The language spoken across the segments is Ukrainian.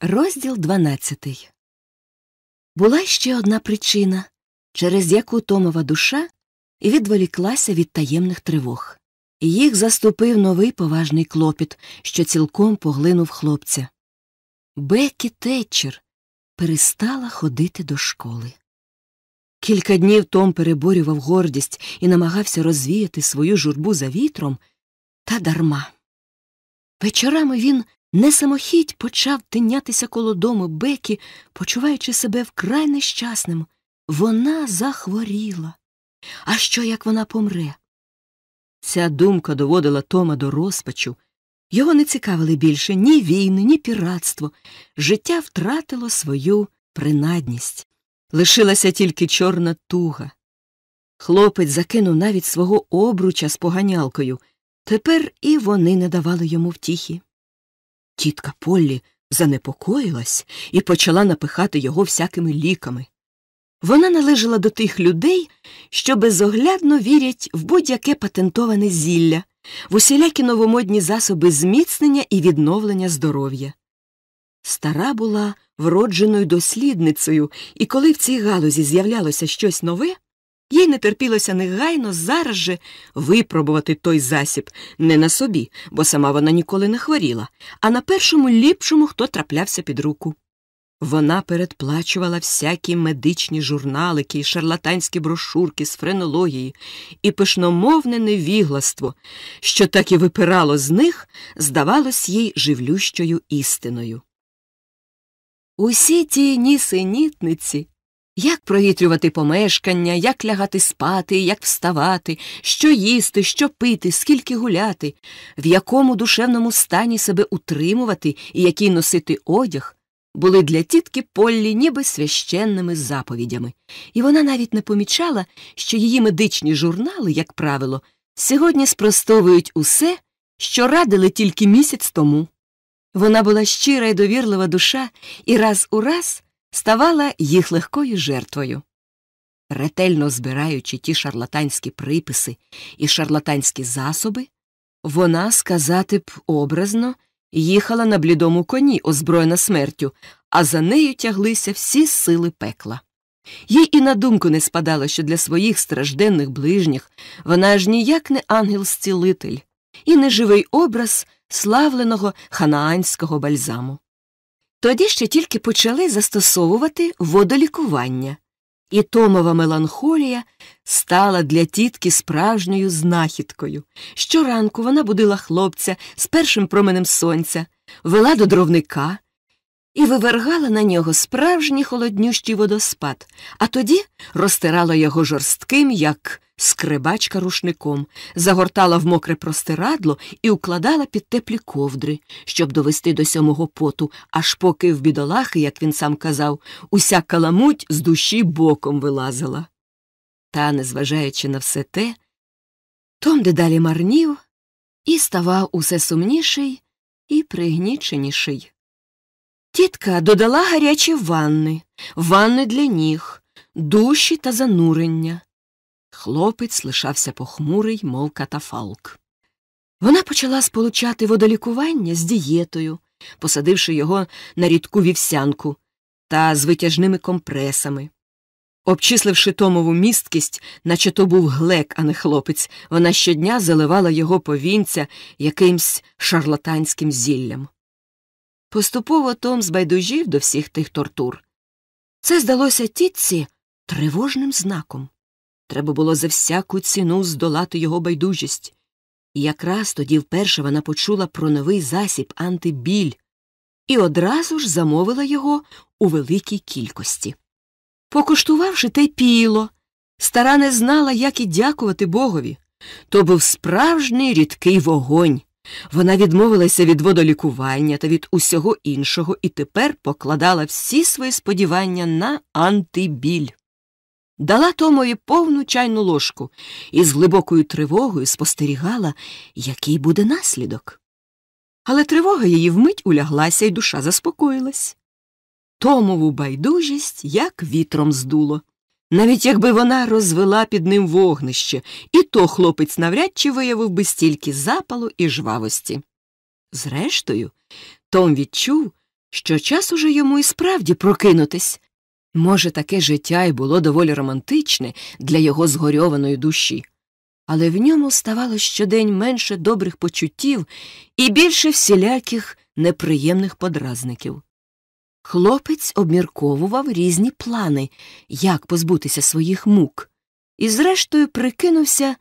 Розділ 12 Була ще одна причина, через яку Томова душа відволіклася від таємних тривог. Їх заступив новий поважний клопіт, що цілком поглинув хлопця. Бекі Тетчер перестала ходити до школи. Кілька днів Том переборював гордість і намагався розвіяти свою журбу за вітром, та дарма. Вечорами він не самохідь почав тинятися коло дому Бекі, почуваючи себе вкрай нещасним. Вона захворіла. А що, як вона помре? Ця думка доводила Тома до розпачу. Його не цікавили більше ні війни, ні піратство. Життя втратило свою принадність. Лишилася тільки чорна туга. Хлопець закинув навіть свого обруча з поганялкою. Тепер і вони не давали йому втіхи. Тітка Поллі занепокоїлась і почала напихати його всякими ліками. Вона належала до тих людей, що безоглядно вірять в будь-яке патентоване зілля, в усілякі новомодні засоби зміцнення і відновлення здоров'я. Стара була вродженою дослідницею, і коли в цій галузі з'являлося щось нове, їй не терпілося негайно зараз же випробувати той засіб не на собі, бо сама вона ніколи не хворіла, а на першому ліпшому, хто траплявся під руку. Вона передплачувала всякі медичні журналики й шарлатанські брошурки з френології, і пишномовне невігластво, що так і випирало з них, здавалось їй живлющою істиною. Усі ті нісенітниці як провітрювати помешкання, як лягати спати, як вставати, що їсти, що пити, скільки гуляти, в якому душевному стані себе утримувати і який носити одяг, були для тітки Поллі ніби священними заповідями, і вона навіть не помічала, що її медичні журнали, як правило, сьогодні спростовують усе, що радили тільки місяць тому. Вона була щира і довірлива душа і раз у раз ставала їх легкою жертвою. Ретельно збираючи ті шарлатанські приписи і шарлатанські засоби, вона, сказати б образно, їхала на блідому коні, озброєна смертю, а за нею тяглися всі сили пекла. Їй і на думку не спадало, що для своїх стражденних ближніх вона аж ніяк не ангел-зцілитель і не живий образ славленого ханаанського бальзаму. Тоді ще тільки почали застосовувати водолікування, і Томова меланхолія стала для тітки справжньою знахідкою. Щоранку вона будила хлопця з першим променем сонця, вела до дровника і вивергала на нього справжній холоднющий водоспад, а тоді розтирала його жорстким, як скребачка рушником, загортала в мокре простирадло і укладала під теплі ковдри, щоб довести до сьомого поту, аж поки в бідолахи, як він сам казав, уся каламуть з душі боком вилазила. Та, незважаючи на все те, Том дедалі марнів і ставав усе сумніший і пригніченіший. Тітка додала гарячі ванни, ванни для ніг, душі та занурення. Хлопець лишався похмурий, мов катафалк. Вона почала сполучати водолікування з дієтою, посадивши його на рідку вівсянку та з витяжними компресами. Обчисливши Томову місткість, наче то був глек, а не хлопець, вона щодня заливала його повінця якимсь шарлатанським зіллям. Поступово Том збайдужів до всіх тих тортур. Це здалося тітці тривожним знаком. Треба було за всяку ціну здолати його байдужість. І якраз тоді вперше вона почула про новий засіб антибіль і одразу ж замовила його у великій кількості. Покуштувавши те піло, стара не знала, як і дякувати богові. То був справжній рідкий вогонь. Вона відмовилася від водолікування та від усього іншого і тепер покладала всі свої сподівання на антибіль. Дала Томові повну чайну ложку і з глибокою тривогою спостерігала, який буде наслідок. Але тривога її вмить уляглася, і душа заспокоїлась. Томову байдужість як вітром здуло. Навіть якби вона розвела під ним вогнище, і то хлопець навряд чи виявив би стільки запалу і жвавості. Зрештою, Том відчув, що час уже йому і справді прокинутись. Може, таке життя й було доволі романтичне для його згорьованої душі, але в ньому ставало щодень менше добрих почуттів і більше всіляких неприємних подразників. Хлопець обмірковував різні плани, як позбутися своїх мук, і, зрештою, прикинувся,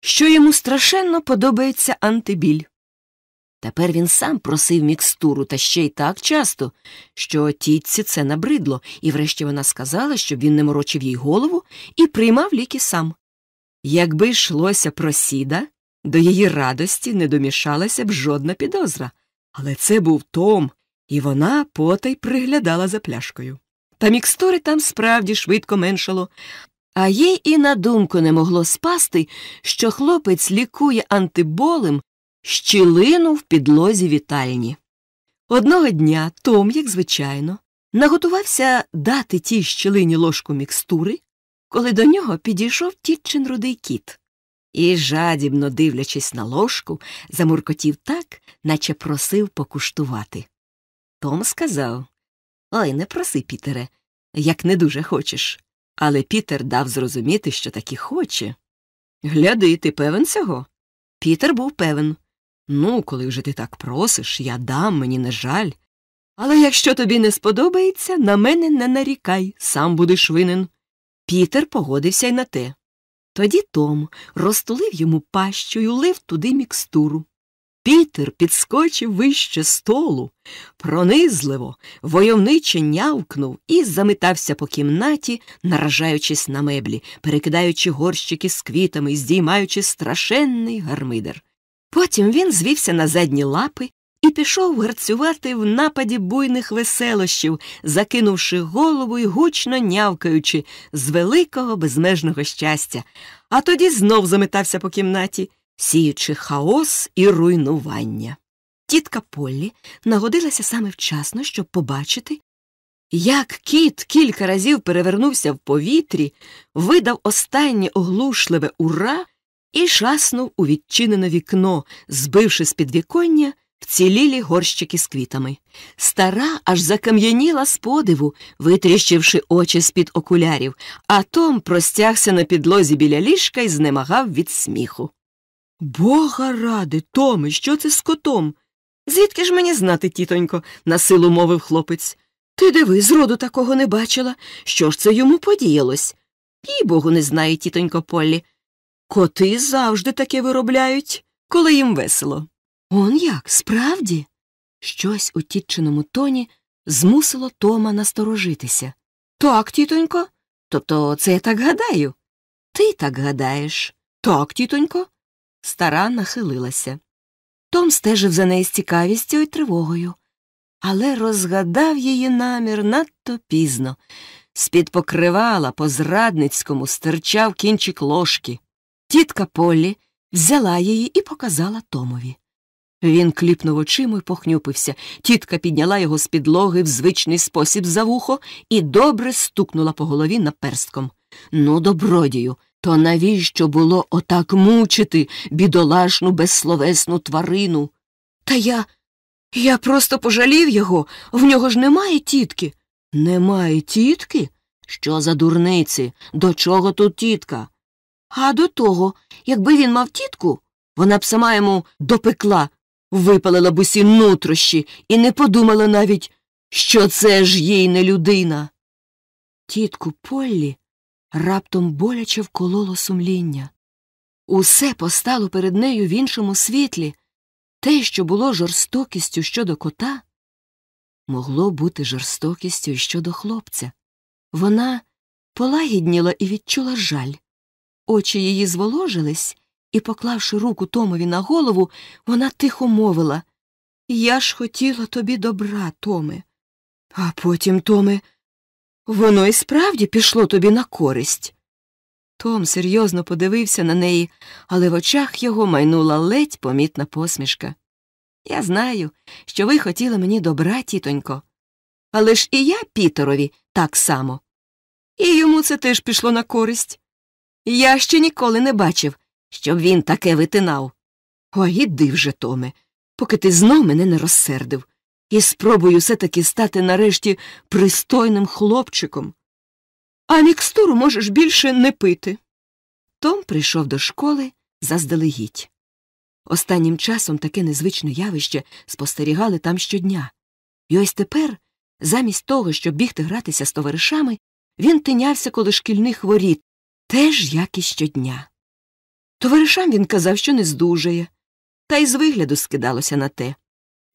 що йому страшенно подобається антибіль. Тепер він сам просив мікстуру та ще й так часто, що тітці це набридло, і врешті вона сказала, щоб він не морочив їй голову і приймав ліки сам. Якби йшлося про сіда, до її радості не домішалася б жодна підозра. Але це був Том, і вона потай приглядала за пляшкою. Та мікстури там справді швидко меншало, а їй і на думку не могло спасти, що хлопець лікує антиболем щілину в підлозі вітальні. Одного дня Том, як звичайно, наготувався дати тій щілині ложку мікстури, коли до нього підійшов тітчин рудий кіт. І, жадібно дивлячись на ложку, замуркотів так, наче просив покуштувати. Том сказав Ой, не проси, Пітере, як не дуже хочеш. Але Пітер дав зрозуміти, що таки хоче. Гляди, ти певен цього? Пітер був певен. Ну, коли вже ти так просиш, я дам, мені не жаль. Але якщо тобі не сподобається, на мене не нарікай, сам будеш винен. Пітер погодився й на те. Тоді Том розтулив йому пащу й улив туди мікстуру. Пітер підскочив вище столу, пронизливо, войовниче нявкнув і заметався по кімнаті, наражаючись на меблі, перекидаючи горщики з квітами здіймаючи страшенний гармидер. Потім він звівся на задні лапи і пішов гарцювати в нападі буйних веселощів, закинувши голову і гучно нявкаючи з великого безмежного щастя, а тоді знов заметався по кімнаті, сіючи хаос і руйнування. Тітка Поллі нагодилася саме вчасно, щоб побачити, як кіт кілька разів перевернувся в повітрі, видав останнє оглушливе ура і шаснув у відчинене вікно, збивши з підвіконня вцілілі горщики з квітами. Стара аж закам'яніла з подиву, витріщивши очі з-під окулярів, а Том простягся на підлозі біля ліжка і знемагав від сміху. Бога ради, Томе, що це з котом? Звідки ж мені знати, тітонько, насилу мовив хлопець. Ти диви, зроду такого не бачила. Що ж це йому подіялось? І богу не знає, тітонько Поллі. Коти завжди таке виробляють, коли їм весело. Он як, справді? Щось у тітчиному тоні змусило Тома насторожитися. Так, тітонько. Тобто це я так гадаю. Ти так гадаєш. Так, тітонько. Стара нахилилася. Том стежив за нею з цікавістю і тривогою, але розгадав її намір надто пізно. З-під покривала по зрадницькому стирчав кінчик ложки. Тітка Поллі взяла її і показала Томові. Він кліпнув очима і похнюпився. Тітка підняла його з підлоги в звичний спосіб за вухо і добре стукнула по голові наперстком. Ну, добродію, то навіщо було отак мучити бідолашну безсловесну тварину? Та я. Я просто пожалів його, в нього ж немає тітки. Немає тітки? Що за дурниці? До чого тут тітка? А до того, якби він мав тітку, вона б сама йому допекла, випалила б усі нутрощі і не подумала навіть, що це ж їй не людина. Тітку Поллі раптом боляче вкололо сумління. Усе постало перед нею в іншому світлі. Те, що було жорстокістю щодо кота, могло бути жорстокістю щодо хлопця. Вона полагідніла і відчула жаль. Очі її зволожились, і, поклавши руку Томові на голову, вона тихо мовила Я ж хотіла тобі добра, Томе. А потім, Томе, воно і справді пішло тобі на користь. Том серйозно подивився на неї, але в очах його майнула ледь помітна посмішка. Я знаю, що ви хотіли мені добра, тітонько. Але ж і я Пітерові так само. І йому це теж пішло на користь. Я ще ніколи не бачив, щоб він таке витинав. Ой, іди вже, Томе, поки ти знов мене не розсердив. і спробую все таки стати нарешті пристойним хлопчиком. А мікстуру можеш більше не пити. Том прийшов до школи заздалегідь. Останнім часом таке незвичне явище спостерігали там щодня. І ось тепер, замість того, щоб бігти гратися з товаришами, він тинявся коло шкільних воріт, теж як і щодня. Товаришам він казав, що не здужає, та й з вигляду скидалося на те.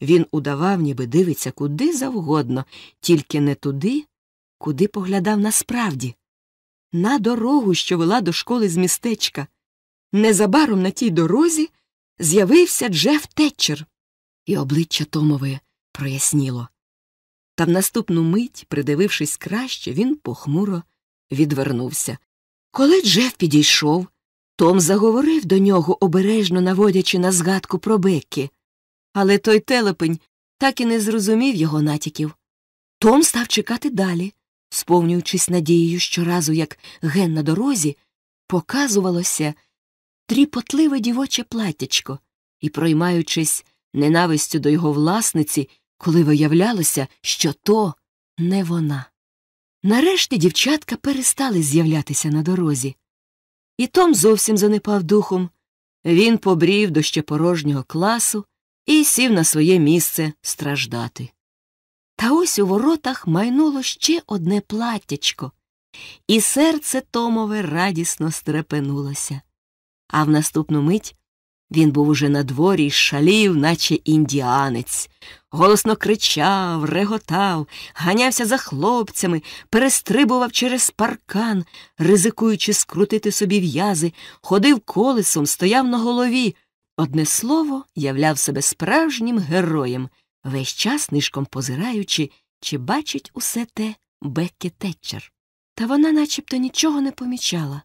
Він удавав, ніби дивиться куди завгодно, тільки не туди, куди поглядав насправді, на дорогу, що вела до школи з містечка. Незабаром на тій дорозі з'явився Джеф Тетчер, і обличчя Томове проясніло. Та в наступну мить, придивившись краще, він похмуро відвернувся. Коли Джеф підійшов, Том заговорив до нього, обережно наводячи на згадку про Беккі. Але той телепень так і не зрозумів його натяків. Том став чекати далі, сповнюючись надією щоразу, як ген на дорозі, показувалося тріпотливе дівоче платтячко і, проймаючись ненавистю до його власниці, коли виявлялося, що то не вона. Нарешті дівчатка перестали з'являтися на дорозі. І Том зовсім занепав духом. Він побрів до ще порожнього класу і сів на своє місце страждати. Та ось у воротах майнуло ще одне платтячко, і серце Томове радісно стрепенулося. А в наступну мить він був уже на дворі й шалів, наче індіанець, голосно кричав, реготав, ганявся за хлопцями, перестрибував через паркан, ризикуючи скрутити собі в'язи, ходив колесом, стояв на голові. Одне слово, являв себе справжнім героєм, весь час нишком позираючи, чи бачить усе те Беккі Тетчер. Та вона начебто нічого не помічала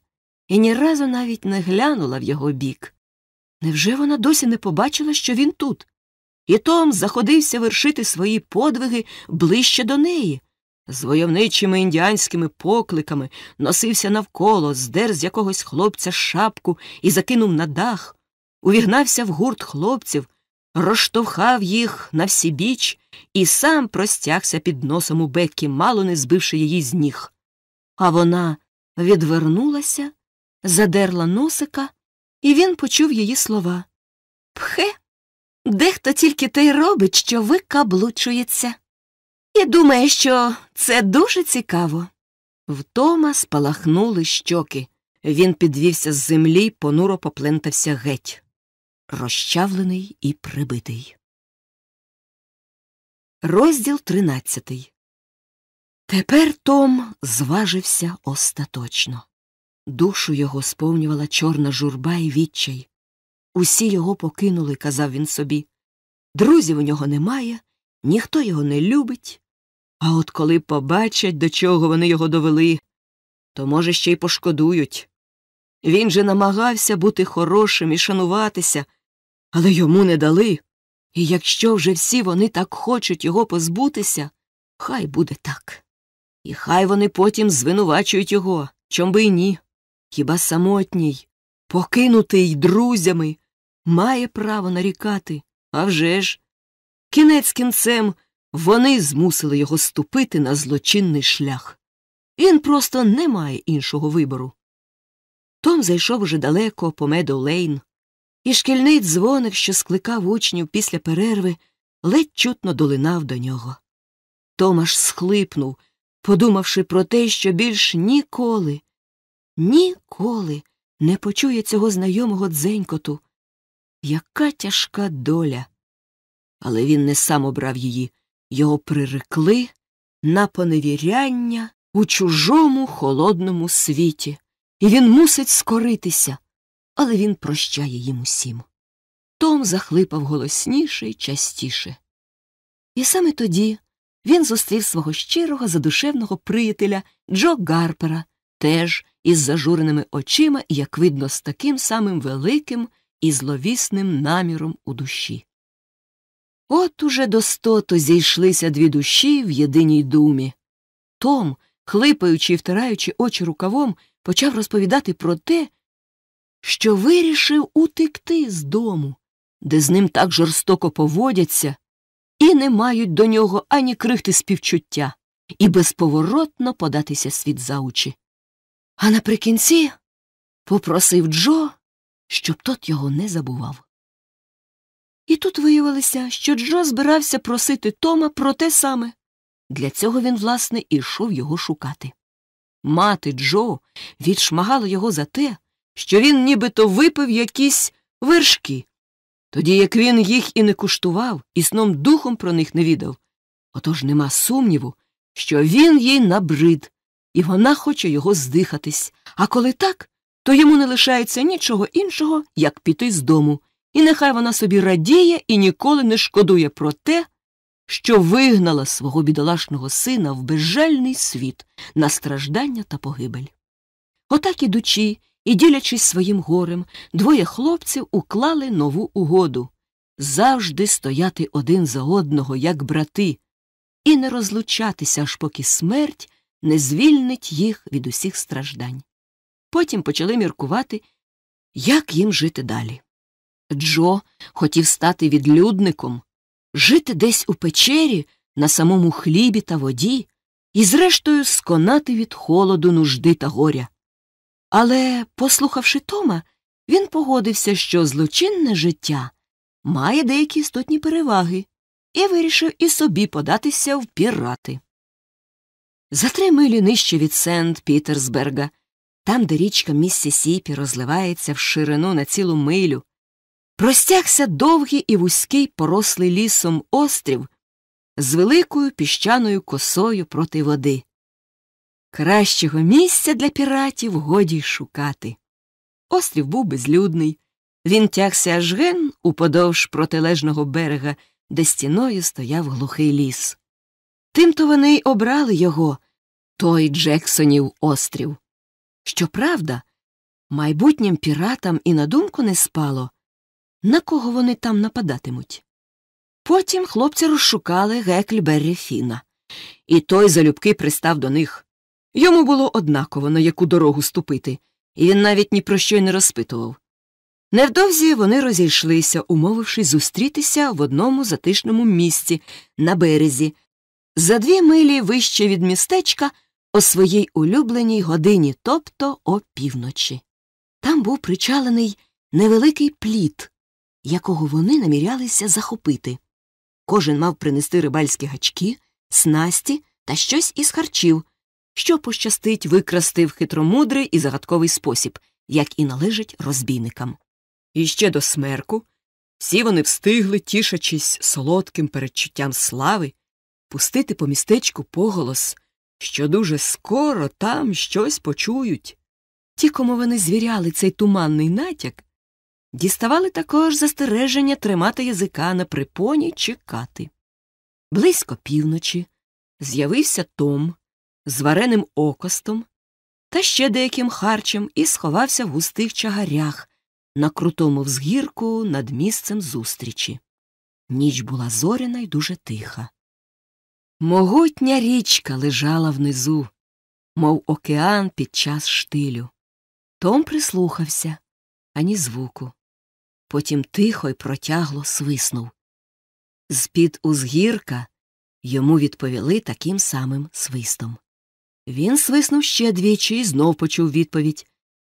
і ні разу навіть не глянула в його бік. Невже вона досі не побачила, що він тут? І Том заходився вершити свої подвиги ближче до неї. З войовничими індіанськими покликами носився навколо, здер з якогось хлопця шапку і закинув на дах, увігнався в гурт хлопців, розштовхав їх на всі біч і сам простягся під носом у Беккі, мало не збивши її з ніг. А вона відвернулася, задерла носика, і він почув її слова. Пхе, дехто тільки те й робить, що викаблучується. І думає, що це дуже цікаво. Втома спалахнули щоки. Він підвівся з землі, понуро поплентався геть, розчавлений і прибитий. Розділ тринадцятий. Тепер Том зважився остаточно. Душу його сповнювала чорна журба і відчай. Усі його покинули, казав він собі. Друзів у нього немає, ніхто його не любить. А от коли побачать, до чого вони його довели, то, може, ще й пошкодують. Він же намагався бути хорошим і шануватися, але йому не дали. І якщо вже всі вони так хочуть його позбутися, хай буде так. І хай вони потім звинувачують його, чом би й ні. Хіба самотній, покинутий друзями, має право нарікати, а вже ж. Кінець кінцем вони змусили його ступити на злочинний шлях. Він просто не має іншого вибору. Том зайшов уже далеко по меду лейн, і шкільний дзвоник, що скликав учнів після перерви, ледь чутно долинав до нього. Том аж схлипнув, подумавши про те, що більш ніколи, ніколи не почує цього знайомого дзенькоту. Яка тяжка доля. Але він не сам обрав її, його прирекли на поневіряння у чужому холодному світі, і він мусить скоритися, але він прощає їм усім. Том захлипав голосніше й частіше. І саме тоді він зустрів свого щирого задушевного приятеля Джо Гарпера, теж із зажуреними очима як видно, з таким самим великим і зловісним наміром у душі. От уже достото зійшлися дві душі в єдиній думі. Том, хлипаючи і втираючи очі рукавом, почав розповідати про те, що вирішив утекти з дому, де з ним так жорстоко поводяться, і не мають до нього ані крихти співчуття і безповоротно податися світ за очі. А наприкінці попросив Джо, щоб тот його не забував. І тут виявилося, що Джо збирався просити Тома про те саме. Для цього він, власне, і йшов його шукати. Мати Джо відшмагала його за те, що він нібито випив якісь вершки, тоді як він їх і не куштував, і сном духом про них не відав. Отож нема сумніву, що він їй набрид, і вона хоче його здихатись, а коли так, то йому не лишається нічого іншого, як піти з дому, і нехай вона собі радіє і ніколи не шкодує про те, що вигнала свого бідолашного сина в безжальний світ на страждання та погибель. Отак ідучи і ділячись своїм горем, двоє хлопців уклали нову угоду завжди стояти один за одного, як брати, і не розлучатися, аж поки смерть не звільнить їх від усіх страждань. Потім почали міркувати, як їм жити далі. Джо хотів стати відлюдником, жити десь у печері, на самому хлібі та воді, і, зрештою, сконати від холоду, нужди та горя. Але, послухавши Тома, він погодився, що злочинне життя має деякі істотні переваги, і вирішив і собі податися в пірати. За три милі нижче від Сент Пітерсберга, там, де річка Міссісіпі розливається в ширину на цілу милю, простягся довгий і вузький порослий лісом острів з великою піщаною косою проти води. Кращого місця для піратів годі шукати. Острів був безлюдний. Він тягся аж ген уподовж протилежного берега, де стіною стояв глухий ліс. Тимто вони й обрали його, той Джексонів острів. Щоправда, майбутнім піратам і на думку не спало, на кого вони там нападатимуть. Потім хлопці розшукали Гекльберрі Фіна, і той залюбки пристав до них. Йому було однаково, на яку дорогу ступити, і він навіть ні про що й не розпитував. Невдовзі вони розійшлися, умовившись зустрітися в одному затишному місці на березі, за дві милі вище від містечка о своїй улюбленій годині, тобто о півночі. Там був причалений невеликий плід, якого вони намірялися захопити. Кожен мав принести рибальські гачки, снасті та щось із харчів, що пощастить викрасти в хитромудрий і загадковий спосіб, як і належить розбійникам. І ще до смерку всі вони встигли, тішачись солодким передчуттям слави, пустити по містечку поголос, що дуже скоро там щось почують. Ті, кому вони звіряли цей туманний натяк, діставали також застереження тримати язика на припоні чекати. Близько півночі з'явився Том з вареним окостом та ще деяким харчем і сховався в густих чагарях на крутому взгірку над місцем зустрічі. Ніч була зоряна й дуже тиха. Могутня річка лежала внизу, мов океан під час штилю. Том прислухався ані звуку. Потім тихо й протягло свиснув. З під узгірка йому відповіли таким самим свистом. Він свиснув ще двічі і знов почув відповідь.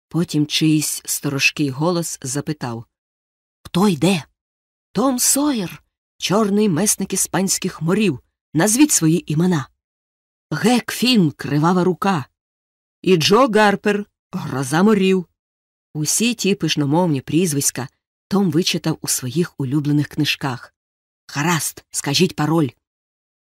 Потім чийсь сторожкий голос запитав Хто йде? Том Сойер, чорний месник іспанських морів. Назвіть свої імена. Гек Фін, кривава рука. І Джо Гарпер, гроза морів. Усі ті пишномовні прізвиська Том вичитав у своїх улюблених книжках. Хараст, скажіть пароль.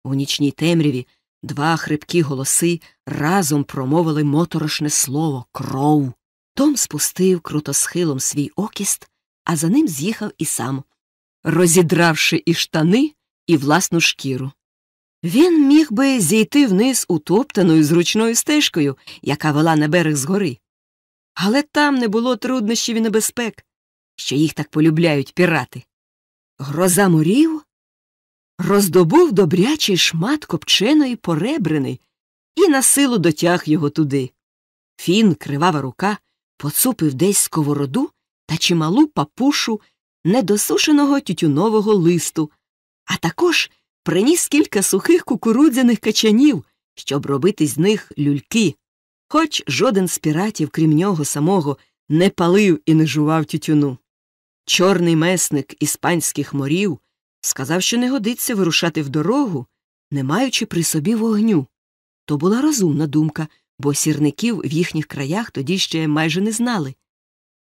У нічній темряві два хрипкі голоси разом промовили моторошне слово кров. Том спустив крутосхилом свій окіст, а за ним з'їхав і сам, розідравши і штани, і власну шкіру. Він міг би зійти вниз утоптаною зручною стежкою, яка вела на берег згори. Але там не було труднощів і небезпек, що їх так полюбляють пірати. Гроза морів роздобув добрячий шмат копченої поребрини і на силу дотяг його туди. Фін, кривава рука, поцупив десь сковороду та чималу папушу недосушеного тютюнового листу, а також приніс кілька сухих кукурудзяних качанів, щоб робити з них люльки, хоч жоден з піратів, крім нього самого, не палив і не жував тютюну. Чорний месник іспанських морів сказав, що не годиться вирушати в дорогу, не маючи при собі вогню. То була розумна думка, бо сірників в їхніх краях тоді ще майже не знали.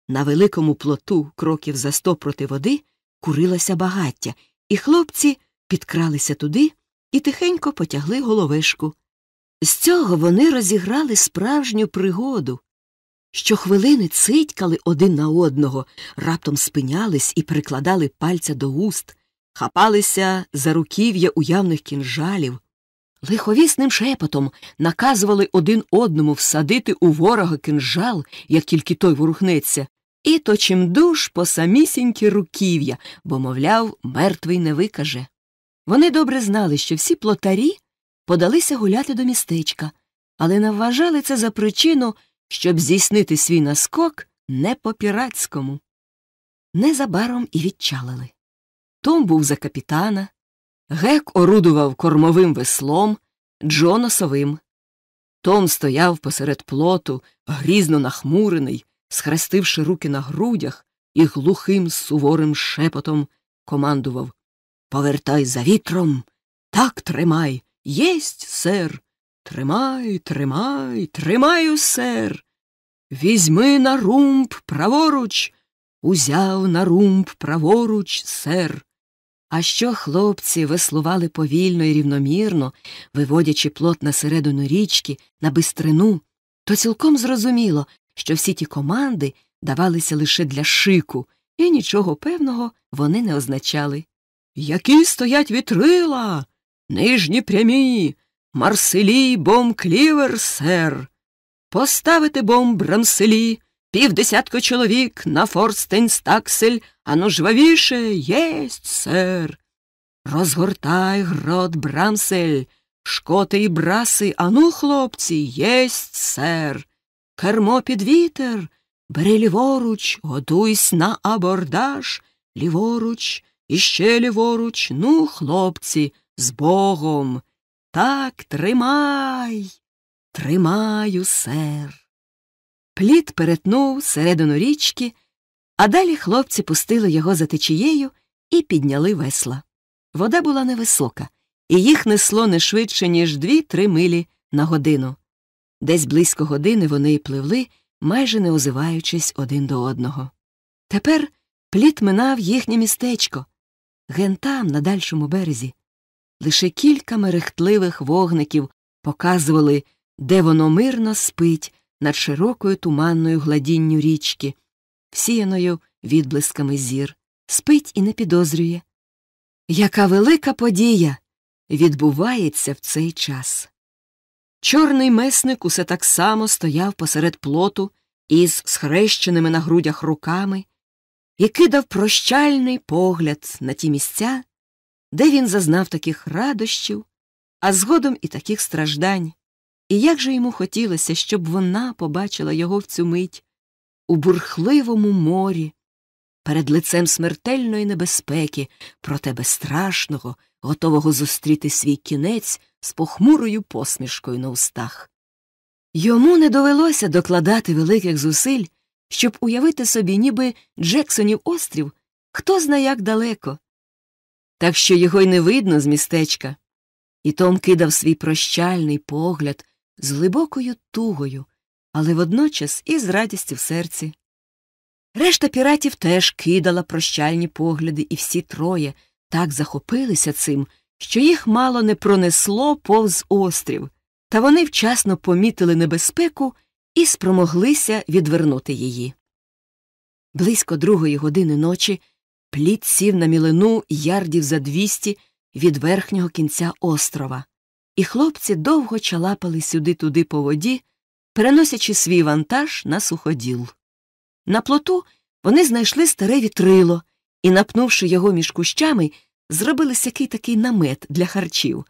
На великому плоту, кроків за сто проти води, курилося багаття, і хлопці підкралися туди і тихенько потягли головешку. З цього вони розіграли справжню пригоду. Щохвилини цитькали один на одного, раптом спинялись і прикладали пальця до уст, хапалися за руків'я уявних кінжалів, лиховісним шепотом наказували один одному всадити у ворога кинжал, як тільки той ворухнеться, і то чимдуж по самісінькі руків'я, бо, мовляв, мертвий не викаже. Вони добре знали, що всі плотарі подалися гуляти до містечка, але не вважали це за причину, щоб здійснити свій наскок не по піратському. Незабаром і відчалили. Том був за капітана, гек орудував кормовим веслом, Джо носовим. Том стояв посеред плоту, грізно нахмурений, схрестивши руки на грудях, і глухим суворим шепотом командував Повертай за вітром, так тримай. Єсть, сер. Тримай, тримай, тримаю, сер. Візьми на румб праворуч, узяв на румб праворуч, сер. А що хлопці веслували повільно і рівномірно, виводячи плот на середину річки, на бистрину, то цілком зрозуміло, що всі ті команди давалися лише для шику, і нічого певного вони не означали. Які стоять вітрила, нижні прямі, Марселі бом клівер, сер. Поставити бом брамселі, півдесятко чоловік на форстенстаксель, ану жвавіше єсть, сер. Розгортай грот брамсель, шкоти і браси, ану, хлопці, єсть, сер. Кермо під вітер, бери ліворуч, готуйсь на абордаж, ліворуч, іще ліворуч, ну, хлопці, з Богом. Так тримай, тримаю, сер. Пліт перетнув середину річки, а далі хлопці пустили його за течією і підняли весла. Вода була невисока, і їх несло не швидше, ніж дві-три милі на годину. Десь близько години вони й пливли, майже не озиваючись один до одного. Тепер пліт минав їхнє містечко, ген там, на дальшому березі. Лише кілька мерехтливих вогників показували, де воно мирно спить над широкою туманною гладінню річки, всіяною відблисками зір, спить і не підозрює. Яка велика подія відбувається в цей час. Чорний месник усе так само стояв посеред плоту із схрещеними на грудях руками і кидав прощальний погляд на ті місця, де він зазнав таких радощів, а згодом і таких страждань, і як же йому хотілося, щоб вона побачила його в цю мить у бурхливому морі, перед лицем смертельної небезпеки, проте безстрашного, готового зустріти свій кінець з похмурою посмішкою на устах. Йому не довелося докладати великих зусиль, щоб уявити собі, ніби Джексонів острів хто зна як далеко, так що його й не видно з містечка. І Том кидав свій прощальний погляд з глибокою тугою, але водночас і з радістю в серці. Решта піратів теж кидала прощальні погляди, і всі троє так захопилися цим, що їх мало не пронесло повз острів, та вони вчасно помітили небезпеку і спромоглися відвернути її. Близько другої години ночі плід сів на мілину ярдів за двісті від верхнього кінця острова, і хлопці довго чалапали сюди туди по воді, переносячи свій вантаж на суходіл. На плоту вони знайшли старе вітрило і, напнувши його між кущами, зробили сякий такий намет для харчів,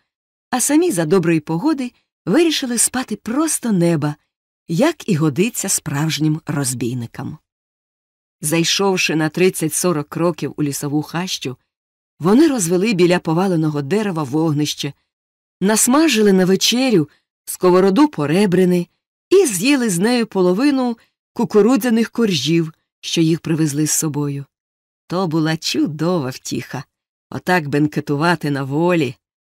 а самі за доброї погоди вирішили спати просто неба, як і годиться справжнім розбійникам. Зайшовши на 30-40 кроків у лісову хащу, Вони розвели біля поваленого дерева вогнище, насмажили на вечерю сковороду поребрини і з'їли з нею половину кукурудзяних коржів, що їх привезли з собою. То була чудова втіха отак бенкетувати на волі,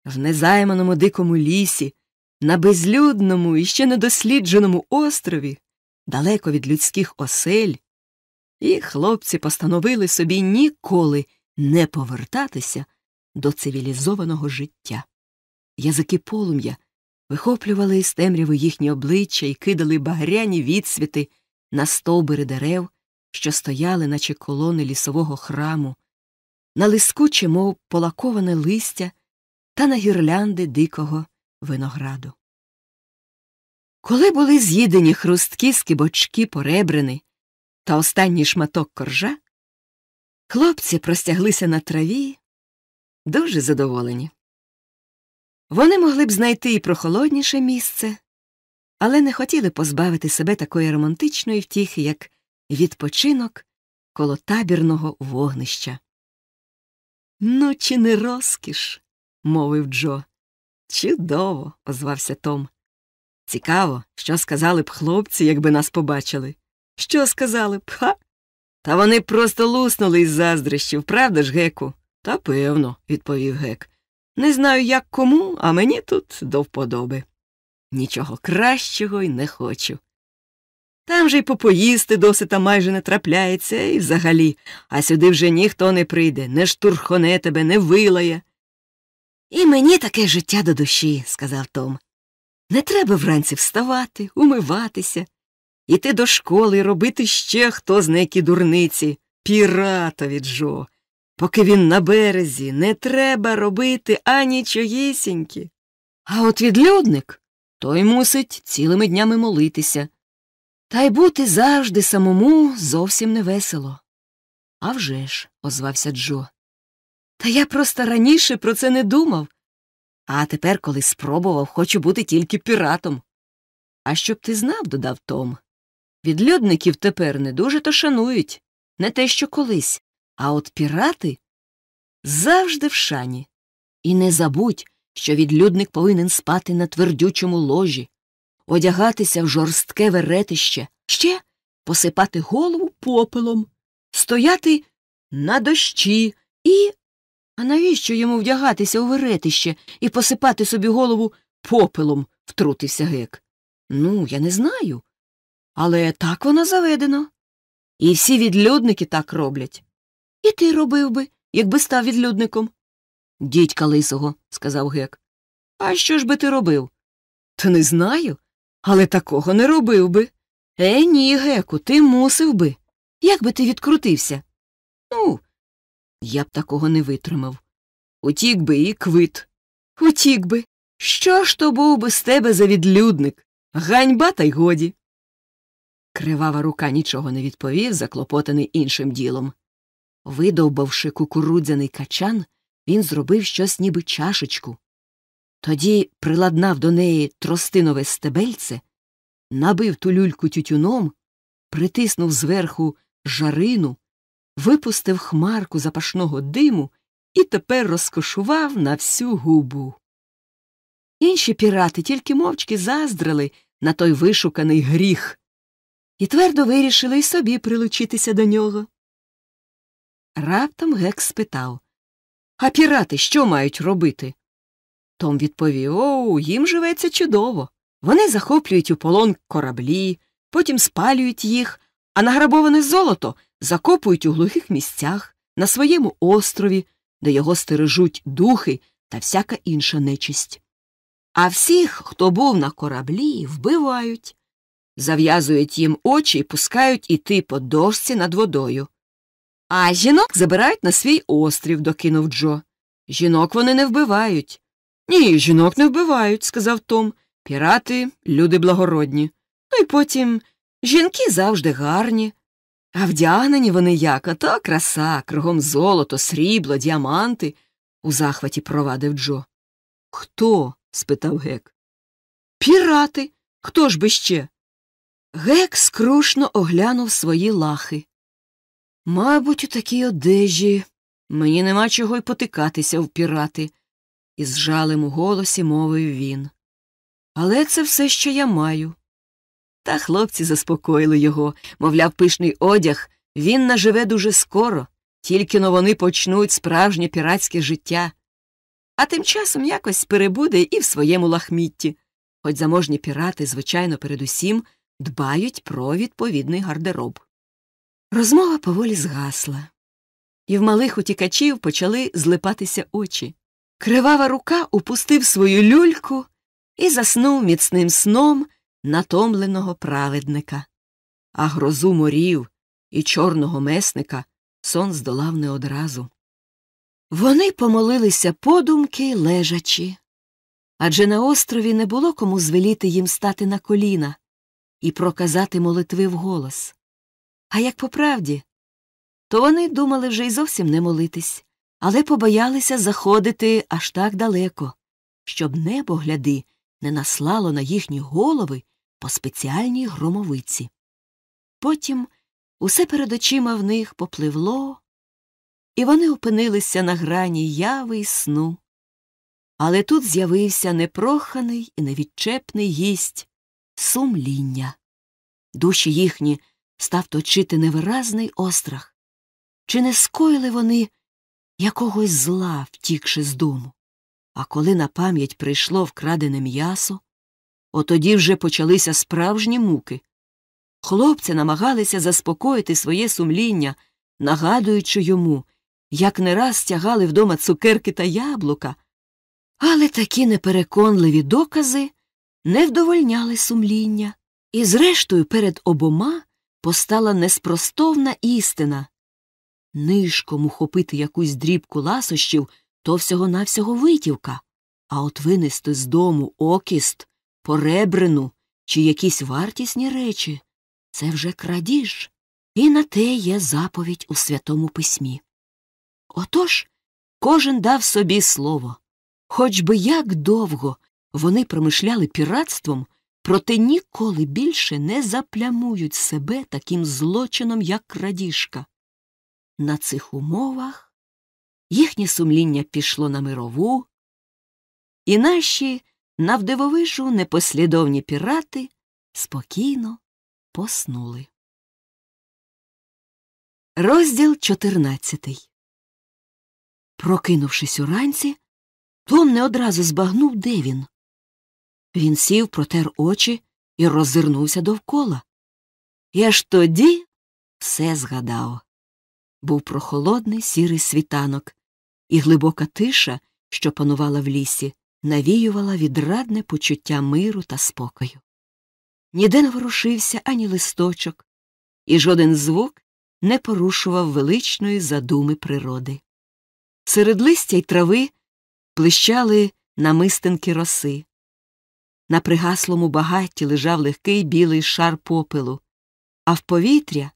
в незайманому дикому лісі, на безлюдному і ще недослідженому острові, далеко від людських осель, і хлопці постановили собі ніколи не повертатися до цивілізованого життя. Язики полум'я вихоплювали із темряви їхні обличчя і кидали багряні відсвіти на стовбири дерев, що стояли, наче колони лісового храму, на лискуче, мов полаковане листя та на гірлянди дикого винограду. Коли були з'їдені хрусткі скибочки поребрини та останній шматок коржа, хлопці простяглися на траві дуже задоволені. Вони могли б знайти і прохолодніше місце, але не хотіли позбавити себе такої романтичної втіхи, як відпочинок коло табірного вогнища. Ну, чи не розкіш? мовив Джо. Чудово, озвався Том. Цікаво, що сказали б хлопці, якби нас побачили. Що сказали б, ха? Та вони просто луснули із заздрощів, правда ж, геку? Та певно, відповів гек. Не знаю, як кому, а мені тут до вподоби. Нічого кращого й не хочу. Там же й попоїсти досита майже не трапляється, і взагалі, а сюди вже ніхто не прийде, не штурхоне тебе, не вилає. І мені таке життя до душі, сказав Том. Не треба вранці вставати, умиватися, іти до школи і робити ще хто зна які дурниці, піратові Джо. Поки він на березі, не треба робити анічогісіньки. А от відлюдник той мусить цілими днями молитися. Та й бути завжди самому зовсім не весело. «А вже ж», – озвався Джо. Та я просто раніше про це не думав. А тепер, коли спробував, хочу бути тільки піратом. А щоб ти знав, додав Том. Відлюдників тепер не дуже то шанують, не те, що колись, а от пірати завжди в шані. І не забудь, що відлюдник повинен спати на твердючому ложі, одягатися в жорстке веретище, ще посипати голову попелом, стояти на дощі і. А навіщо йому вдягатися у веретище і посипати собі голову попелом? втрутився гек. Ну, я не знаю. Але так воно заведено. І всі відлюдники так роблять. І ти робив би, якби став відлюдником. Дідька лисого, сказав гек. А що ж би ти робив? Та не знаю, але такого не робив би. Е, ні, геку, ти мусив би. Як би ти відкрутився? Ну, я б такого не витримав. Утік би і квит. Утік би. Що ж то був би з тебе за відлюдник? Ганьба та й годі. Кривава рука нічого не відповів, заклопотаний іншим ділом. Видовбавши кукурудзяний качан, він зробив щось ніби чашечку. Тоді приладнав до неї тростинове стебельце, набив ту люльку тютюном, притиснув зверху жарину, випустив хмарку запашного диму і тепер розкошував на всю губу. Інші пірати тільки мовчки заздрили на той вишуканий гріх і твердо вирішили й собі прилучитися до нього. Раптом гек спитав А пірати що мають робити? Том відповів О, їм живеться чудово. Вони захоплюють у полон кораблі, потім спалюють їх, а награбоване золото закопують у глухих місцях, на своєму острові, де його стережуть духи та всяка інша нечисть. А всіх, хто був на кораблі, вбивають, зав'язують їм очі і пускають іти по дошці над водою. А жінок забирають на свій острів, докинув Джо. Жінок вони не вбивають. Ні, жінок не вбивають, сказав Том. Пірати люди благородні. Ну і потім жінки завжди гарні. А вдягнені вони як, а то краса, кругом золото, срібло, діаманти, у захваті провадив Джо. Хто? спитав гек. Пірати. Хто ж би ще? Гек скрушно оглянув свої лахи. Мабуть, у такій одежі Мені нема чого й потикатися в пірати, із жалем у голосі мовив він. Але це все, що я маю. Та хлопці заспокоїли його, мовляв, пишний одяг, він наживе дуже скоро, тільки но вони почнуть справжнє піратське життя. А тим часом якось перебуде і в своєму лахмітті, хоч заможні пірати, звичайно, передусім дбають про відповідний гардероб. Розмова поволі згасла, і в малих утікачів почали злипатися очі. Кривава рука упустив свою люльку і заснув міцним сном натомленого праведника. А грозу морів і чорного месника сон здолав не одразу. Вони помолилися подумки, лежачи. Адже на острові не було кому звеліти їм стати на коліна і проказати молитви вголос. А як по правді, то вони думали вже й зовсім не молитись, але побоялися заходити аж так далеко, щоб небо, гляди, не наслало на їхні голови по спеціальній громовиці. Потім усе перед очима в них попливло, і вони опинилися на грані яви й сну. Але тут з'явився непроханий і невідчепний гість сумління. Душі їхні став точити невиразний острах. Чи не скоїли вони якогось зла, втікши з дому? А коли на пам'ять прийшло вкрадене м'ясо, отоді вже почалися справжні муки. Хлопці намагалися заспокоїти своє сумління, нагадуючи йому, як не раз тягали вдома цукерки та яблука, але такі непереконливі докази не вдовольняли сумління, і, зрештою, перед обома постала неспростовна істина. Нишком ухопити якусь дрібку ласощів то всього навсього витівка, а от винести з дому окіст, поребрину чи якісь вартісні речі це вже крадіж, і на те є заповідь у Святому Письмі. Отож кожен дав собі слово. Хоч би як довго вони промишляли піратством, проте ніколи більше не заплямують себе таким злочином, як крадіжка. На цих умовах їхнє сумління пішло на мирову, і наші навдивовижу непослідовні пірати спокійно поснули. Розділ чотирнадцятий Прокинувшись уранці, Том не одразу збагнув, де він. Він сів, протер очі і роззирнувся довкола. І аж тоді все згадав. Був прохолодний сірий світанок, і глибока тиша, що панувала в лісі, навіювала відрадне почуття миру та спокою. Ніде не ворушився ані листочок, і жоден звук не порушував величної задуми природи. Серед листя й трави блищали намистинки роси. На пригаслому багатті лежав легкий білий шар попелу, а в повітря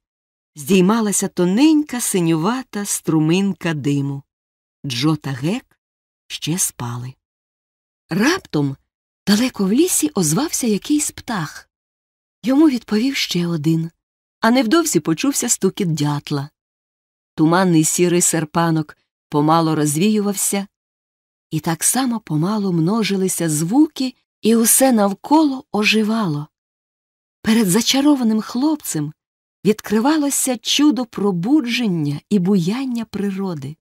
здіймалася тоненька синювата струминка диму. Джо та гек ще спали. Раптом далеко в лісі озвався якийсь птах. Йому відповів ще один, а невдовзі почувся стукіт дятла. Туманний сірий серпанок помало розвіювався, і так само помалу множилися звуки, і усе навколо оживало. Перед зачарованим хлопцем відкривалося чудо пробудження і буяння природи.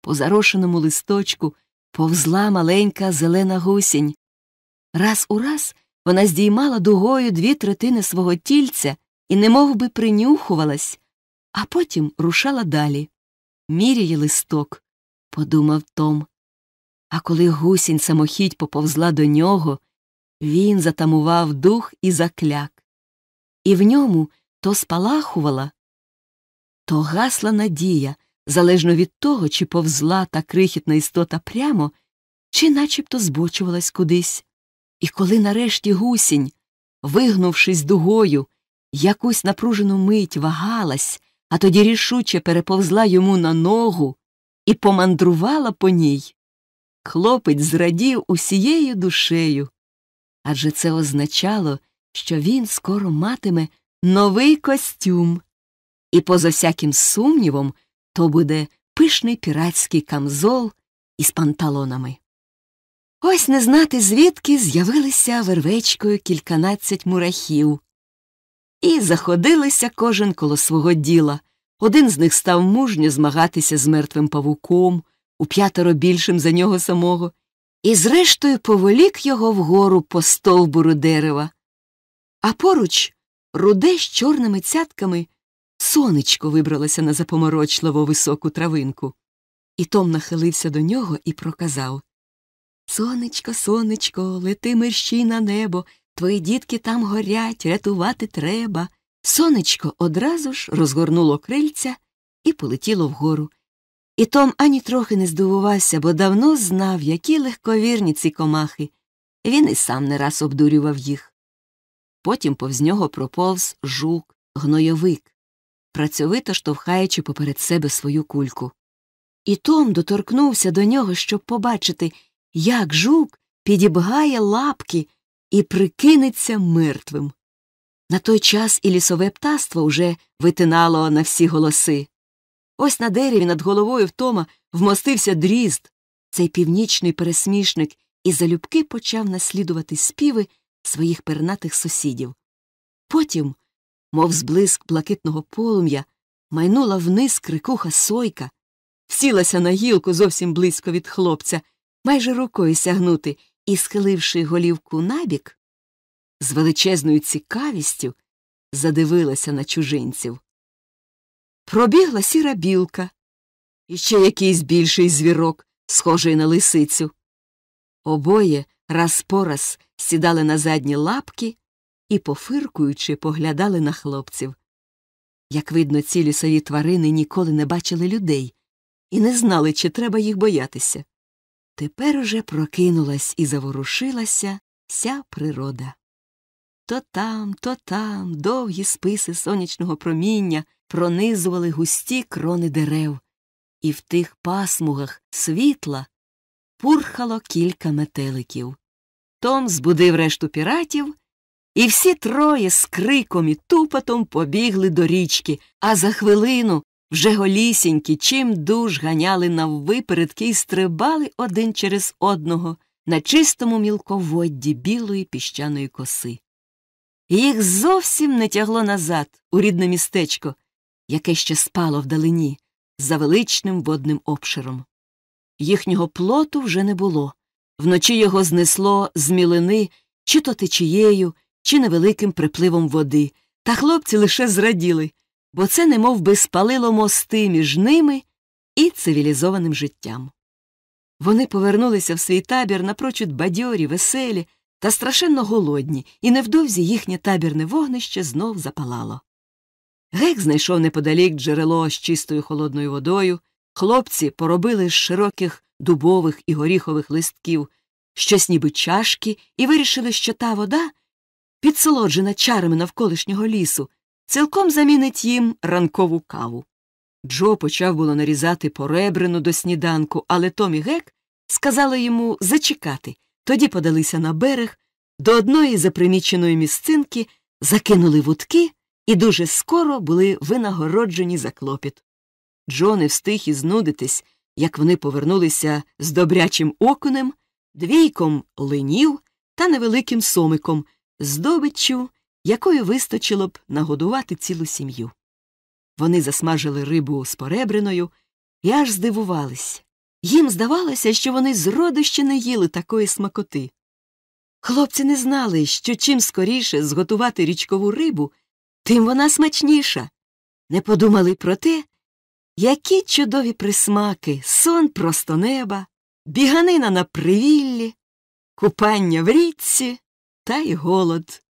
По зарошеному листочку повзла маленька зелена гусінь. Раз у раз вона здіймала дугою дві третини свого тільця і немов би принюхувалась, а потім рушала далі. Міряє листок, подумав Том. А коли гусінь самохідь поповзла до нього, він затамував дух і закляк, і в ньому то спалахувала, то гасла надія, залежно від того, чи повзла та крихітна істота прямо, чи начебто збочувалась кудись. І коли нарешті гусінь, вигнувшись дугою, якусь напружену мить вагалась, а тоді рішуче переповзла йому на ногу і помандрувала по ній, хлопець зрадів усією душею. Адже це означало, що він скоро матиме новий костюм, і, поза всяким сумнівом, то буде пишний піратський камзол із панталонами. Ось не знати, звідки з'явилися вервечкою кільканадцять мурахів. І заходилися кожен коло свого діла. Один з них став мужньо змагатися з мертвим павуком, у п'ятеро більшим за нього самого, і зрештою поволік його вгору по стовбуру дерева. А поруч руде з чорними цятками сонечко вибралося на запоморочливо високу травинку. І Том нахилився до нього і проказав Сонечко, сонечко, лети мерщій на небо, твої дітки там горять, рятувати треба. Сонечко одразу ж розгорнуло крильця і полетіло вгору. І Том ані трохи не здивувався, бо давно знав, які легковірні ці комахи. Він і сам не раз обдурював їх. Потім повз нього проповз жук, гнойовик, працьовито штовхаючи поперед себе свою кульку. І Том доторкнувся до нього, щоб побачити, як жук підібгає лапки і прикинеться мертвим. На той час і лісове птаство уже витинало на всі голоси. Ось на дереві над головою втома вмостився дрізд, цей північний пересмішник, і залюбки почав наслідувати співи своїх пернатих сусідів. Потім, мов зблиск блакитного полум'я, майнула вниз крикуха сойка, сілася на гілку зовсім близько від хлопця, майже рукою сягнути, і, схиливши голівку набік, з величезною цікавістю задивилася на чужинців. Пробігла сіра білка, і ще якийсь більший звірок, схожий на лисицю. Обоє раз по раз сідали на задні лапки і, пофиркуючи, поглядали на хлопців. Як видно, ці лісові тварини ніколи не бачили людей і не знали, чи треба їх боятися. Тепер уже прокинулась і заворушилася вся природа. То там, то там довгі списи сонячного проміння пронизували густі крони дерев, і в тих пасмугах світла пурхало кілька метеликів. Том збудив решту піратів, і всі троє з криком і тупотом побігли до річки, а за хвилину вже голісінькі, чим дуж ганяли наввипередки і стрибали один через одного на чистому мілководді білої піщаної коси. Їх зовсім не тягло назад, у рідне містечко, яке ще спало вдалині, за величним водним обширом. Їхнього плоту вже не було. Вночі його знесло з мілини чи то течією, чи невеликим припливом води, та хлопці лише зраділи, бо це немов би спалило мости між ними і цивілізованим життям. Вони повернулися в свій табір напрочуд бадьорі, веселі та страшенно голодні, і невдовзі їхнє табірне вогнище знов запалало. Гек знайшов неподалік джерело з чистою холодною водою, хлопці поробили з широких дубових і горіхових листків щось ніби чашки і вирішили, що та вода, підсолоджена чарами навколишнього лісу, цілком замінить їм ранкову каву. Джо почав було нарізати поребрину до сніданку, але Том і Гек сказали йому зачекати, тоді подалися на берег, до одної заприміченої місцинки закинули вудки і дуже скоро були винагороджені за клопіт. Джо не встиг і знудитись, як вони повернулися з добрячим окунем, двійком линів та невеликим сомиком, здобиччю, якою вистачило б нагодувати цілу сім'ю. Вони засмажили рибу з поребриною і аж здивувались. Їм здавалося, що вони зроду ще не їли такої смакоти. Хлопці не знали, що чим скоріше зготувати річкову рибу, тим вона смачніша. Не подумали про те, які чудові присмаки, сон просто неба, біганина на привіллі, купання в річці та й голод.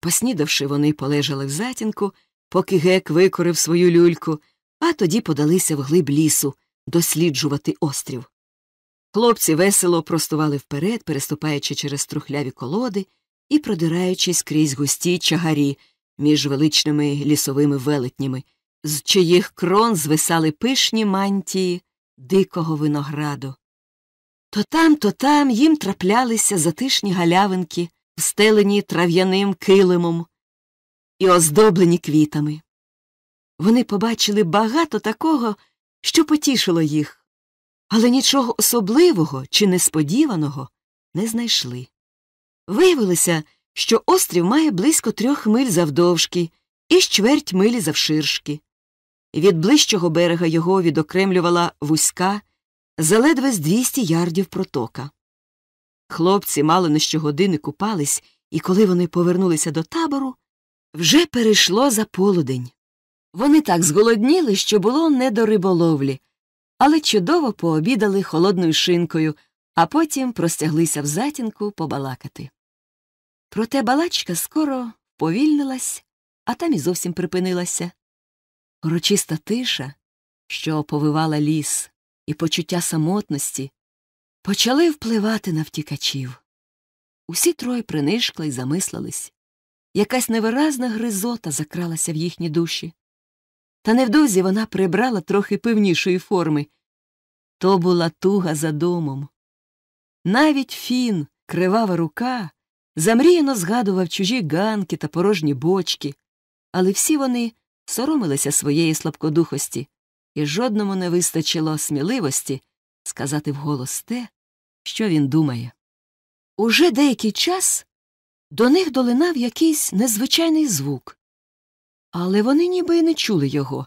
Поснідавши, вони полежали в затінку, поки гек викорив свою люльку, а тоді подалися вглиб лісу досліджувати острів. Хлопці весело простували вперед, переступаючи через трухляві колоди і продираючись крізь густі чагарі між величними лісовими велетнями, з чиїх крон звисали пишні мантії дикого винограду. То там, то там їм траплялися затишні галявинки, встелені трав'яним килимом і оздоблені квітами. Вони побачили багато такого, що потішило їх, але нічого особливого чи несподіваного не знайшли. Виявилося, що острів має близько трьох миль завдовжки і чверть милі завширшки. Від ближчого берега його відокремлювала вузька, заледве з 200 ярдів протока. Хлопці мало не щогодини купались, і коли вони повернулися до табору, вже перейшло за полудень. Вони так зголодніли, що було не до риболовлі, але чудово пообідали холодною шинкою, а потім простяглися в затінку побалакати. Проте балачка скоро повільнилась, а там і зовсім припинилася. Урочиста тиша, що оповивала ліс, і почуття самотності почали впливати на втікачів. Усі троє принишкли й замислились. Якась невиразна гризота закралася в їхні душі. Та невдовзі вона прибрала трохи певнішої форми. То була туга за домом. Навіть фін, кривава рука, замріяно згадував чужі ганки та порожні бочки, але всі вони соромилися своєї слабкодухості, і жодному не вистачило сміливості сказати вголос те, що він думає. Уже деякий час до них долинав якийсь незвичайний звук, але вони ніби й не чули його,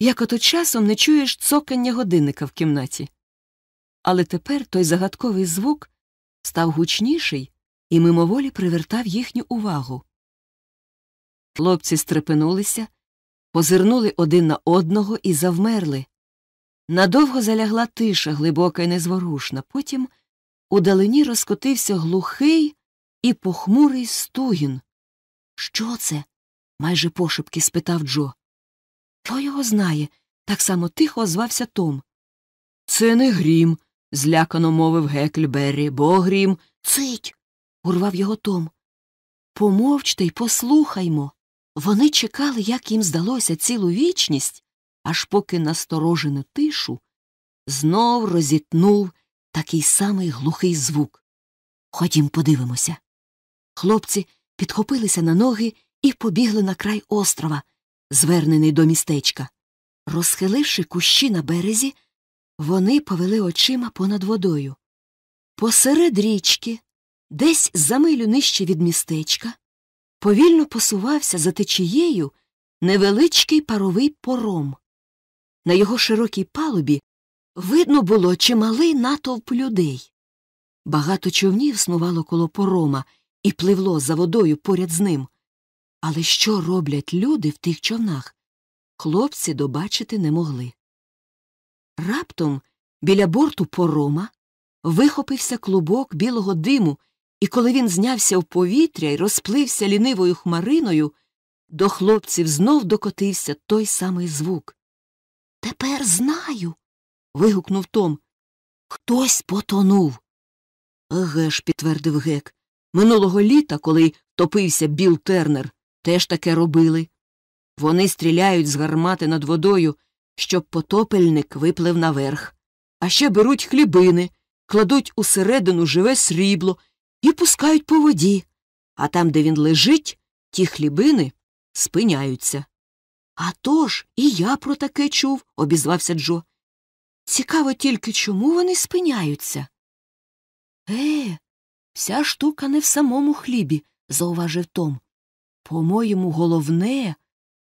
як ото часом не чуєш цокання годинника в кімнаті. Але тепер той загадковий звук став гучніший і мимоволі привертав їхню увагу. Хлопці стрепенулися, позирнули один на одного і завмерли. Надовго залягла тиша глибока й незворушна, потім удалині розкотився глухий і похмурий стугін. Що це? майже пошепки спитав Джо. Хто його знає? Так само тихо озвався Том. Це не грім, злякано мовив Гекльберрі, бо грім. Цить. урвав його Том. Помовчте й послухаймо. Вони чекали, як їм здалося, цілу вічність, аж поки насторожену тишу знов розітнув такий самий глухий звук. Ходім, подивимося. Хлопці підхопилися на ноги і побігли на край острова, звернений до містечка. Розхиливши кущі на березі, вони повели очима понад водою. Посеред річки, десь за милю нижче від містечка, повільно посувався за течією невеличкий паровий пором. На його широкій палубі видно було чималий натовп людей. Багато човнів снувало коло порома і пливло за водою поряд з ним. Але що роблять люди в тих човнах, хлопці добачити не могли. Раптом біля борту порома вихопився клубок білого диму, і коли він знявся в повітря і розплився лінивою хмариною, до хлопців знов докотився той самий звук. Тепер знаю. Вигукнув Том. Хтось потонув. Еге ж, підтвердив гек. Минулого літа, коли топився Біл Тернер, теж таке робили. Вони стріляють з гармати над водою, щоб потопельник виплив наверх, а ще беруть хлібини, кладуть усередину живе срібло і пускають по воді, а там, де він лежить, ті хлібини спиняються. «А тож, і я про таке чув, обізвався Джо. Цікаво тільки, чому вони спиняються. Е, вся штука не в самому хлібі, зауважив Том. По-моєму, головне,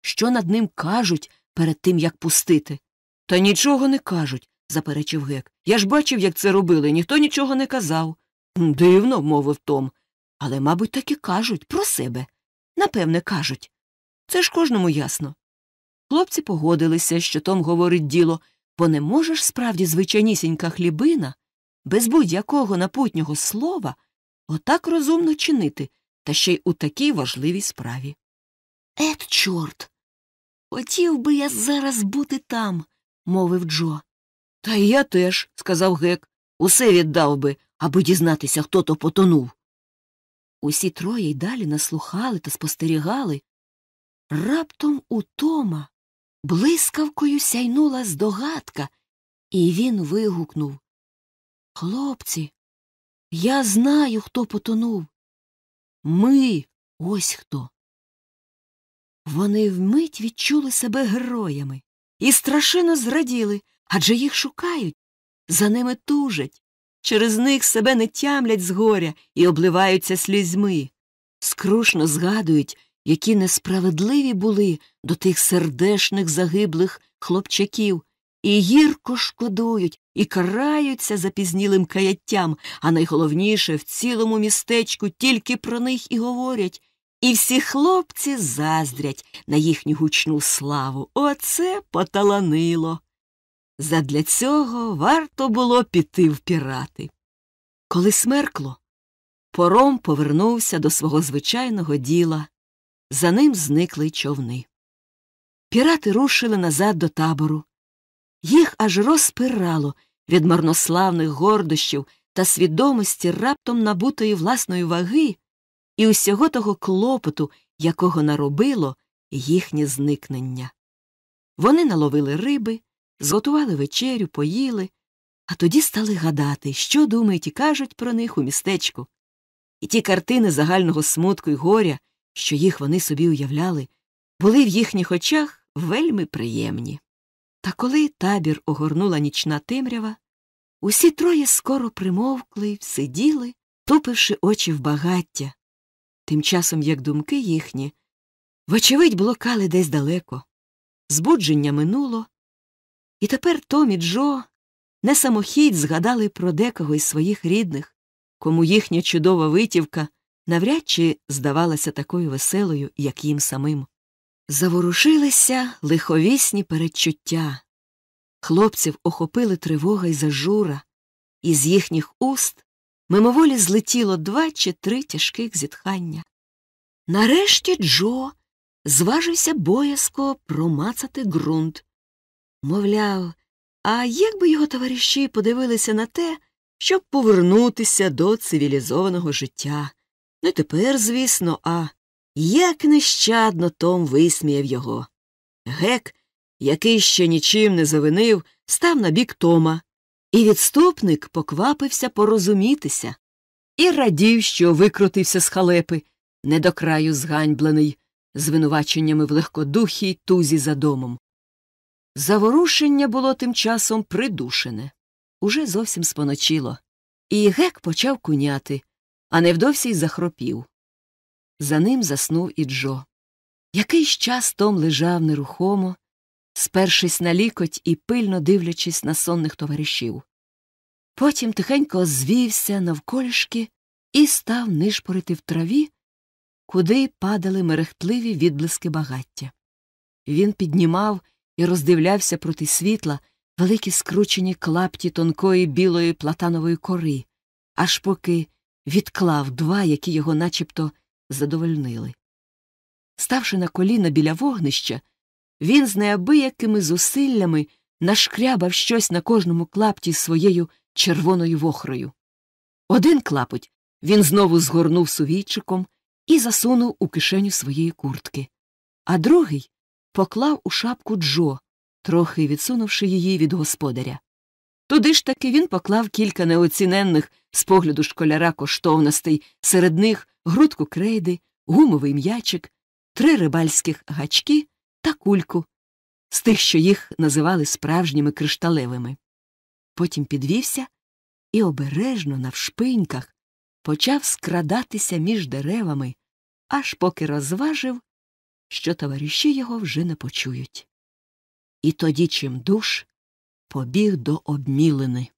що над ним кажуть перед тим, як пустити. Та нічого не кажуть, заперечив гек. Я ж бачив, як це робили, ніхто нічого не казав. Дивно, мовив Том. Але, мабуть, так і кажуть про себе. Напевне, кажуть. Це ж кожному ясно. Хлопці погодилися, що Том говорить діло, бо не можеш справді звичайнісінька хлібина, без будь-якого напутнього слова, отак розумно чинити, та ще й у такій важливій справі. Ет, чорт. Хотів би я зараз бути там, мовив Джо. Та й я теж, сказав гек. Усе віддав би, аби дізнатися, хто то потонув. Усі троє й далі наслухали та спостерігали. Раптом у Тома блискавкою сяйнула здогадка, і він вигукнув Хлопці, я знаю, хто потонув. Ми ось хто. Вони вмить відчули себе героями і страшенно зраділи, Адже їх шукають, за ними тужать, через них себе не тямлять з горя і обливаються слізьми, скрушно згадують, які несправедливі були до тих сердешних загиблих хлопчаків, і гірко шкодують, і караються запізнілим каяттям, а найголовніше в цілому містечку тільки про них і говорять. І всі хлопці заздрять на їхню гучну славу. Оце поталанило. Задля цього варто було піти в пірати. Коли смеркло, пором повернувся до свого звичайного діла. За ним зникли човни. Пірати рушили назад до табору. Їх аж розпирало від марнославних гордощів та свідомості раптом набутої власної ваги і усього того клопоту, якого наробило їхнє зникнення. Вони наловили риби, зготували вечерю, поїли, а тоді стали гадати, що думають і кажуть про них у містечку. І ті картини загального смутку й горя, що їх вони собі уявляли, були в їхніх очах вельми приємні. Та коли табір огорнула нічна темрява, усі троє скоро примовкли, й сиділи, тупивши очі в багаття. Тим часом, як думки їхні, вочевидь, блокали десь далеко. Збудження минуло, і тепер Том і Джо не самохідь згадали про декого із своїх рідних, кому їхня чудова витівка навряд чи здавалася такою веселою, як їм самим. Заворушилися лиховісні передчуття. Хлопців охопили тривога й зажура, і з їхніх уст мимоволі злетіло два чи три тяжких зітхання. Нарешті Джо зважився боязко промацати ґрунт. Мовляв, а як би його товариші подивилися на те, щоб повернутися до цивілізованого життя? Не тепер, звісно, а як нещадно Том висміяв його. Гек, який ще нічим не завинив, став на бік Тома, і відступник поквапився порозумітися і радів, що викрутився з халепи, не до краю зганьблений, звинуваченнями в легкодухі й тузі за домом. Заворушення було тим часом придушене. Уже зовсім споночило, і гек почав куняти, а невдовсі й захропів. За ним заснув і Джо. Якийсь час Том лежав нерухомо, спершись на лікоть і пильно дивлячись на сонних товаришів. Потім тихенько звівся навколішки і став нишпорити в траві, куди падали мерехтливі відблиски багаття. Він піднімав і роздивлявся проти світла великі скручені клапті тонкої білої платанової кори, аж поки відклав два, які його начебто задовольнили. Ставши на коліна біля вогнища, він з неабиякими зусиллями нашкрябав щось на кожному клапті своєю червоною вохрою. Один клапоть він знову згорнув сувійчиком і засунув у кишеню своєї куртки, а другий поклав у шапку Джо, трохи відсунувши її від господаря. Туди ж таки він поклав кілька неоціненних з погляду школяра коштовностей, серед них грудку крейди, гумовий м'ячик, три рибальських гачки та кульку, з тих, що їх називали справжніми кришталевими. Потім підвівся і обережно навшпиньках почав скрадатися між деревами, аж поки розважив, що товариші його вже не почують. І тоді чим душ побіг до обмілини.